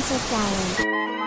Cancer Flowers.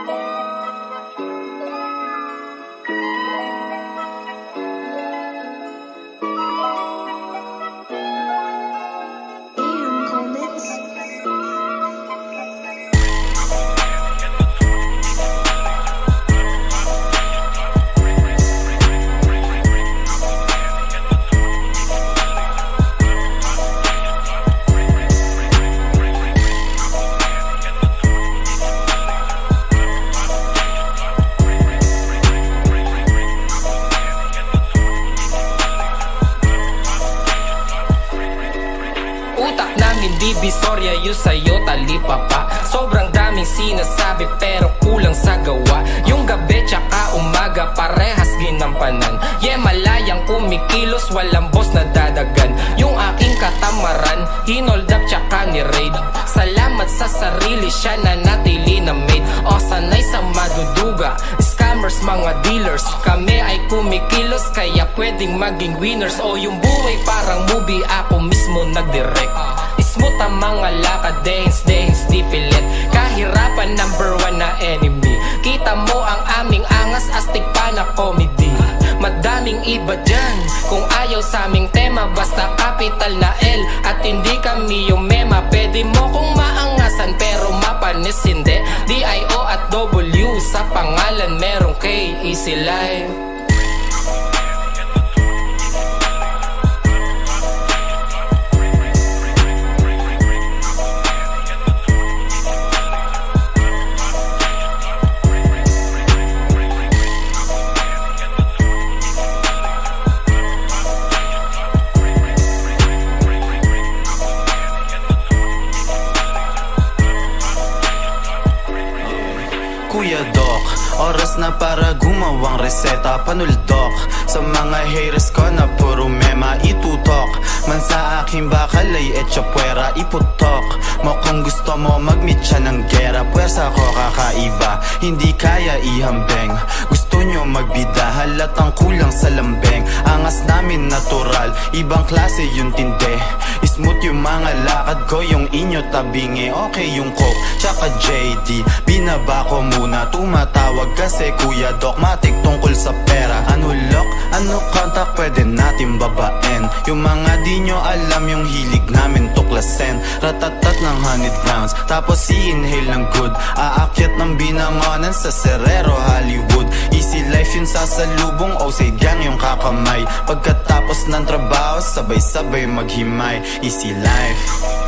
Utak namin divisorya yung sa'yo talipa pa Sobrang daming sinasabi pero kulang sa gawa. Yung gabi tsaka umaga parehas ginampanan Yeah malayang kumikilos walang boss na dadagan. Yung aking katamaran hinold up tsaka ni raid Salamat sa sarili siya na natili na made O pwedeng maging winners O yung buhay parang movie ako mismo nagdirect. Smooth ang mga lakad, dance, dance, di pilit Kahirapan number one na enemy. Kita mo ang aming angas, astig pa na comedy. Madaming iba dyan Kung ayaw sa aming tema Basta capital na L. At hindi kami yung mema Pwede mo kong maangasan Pero mapanis hindi. D-I-O at W Sa pangalan merong K Easy life Kuya Doc, oras na para gumawang reseta. Panuldok sa mga haters ko na puro mema itutok. Man sa aking bakal ay etcha puwera iputok. Mo kung gusto mo magmeet siya ng gera Pwersa ko kakaiba, hindi kaya ihambeng Gusto nyo magbida, halatang kulang sa lambeng. Angas namin natural, ibang klase yung tinde Smooth yung mga lakad ko, yung inyo tabingi. Okay yung coke, tsaka JD Binaba ko muna, tumatawag kasi Kuya Doc Matik tungkol sa pera. Ano lock, ano contact, pwede natin babaen? Yung mga di nyo alam yung hilig namin tuklasin Ratatat ng honeyed rounds, tapos i-inhale ng good. Aakyat ng binangonan sa Serrero, Hollywood Easy life yun sa salubong, o say gang yung kakamay. Pagkatapos ng trabaho, sabay-sabay maghimay. Easy life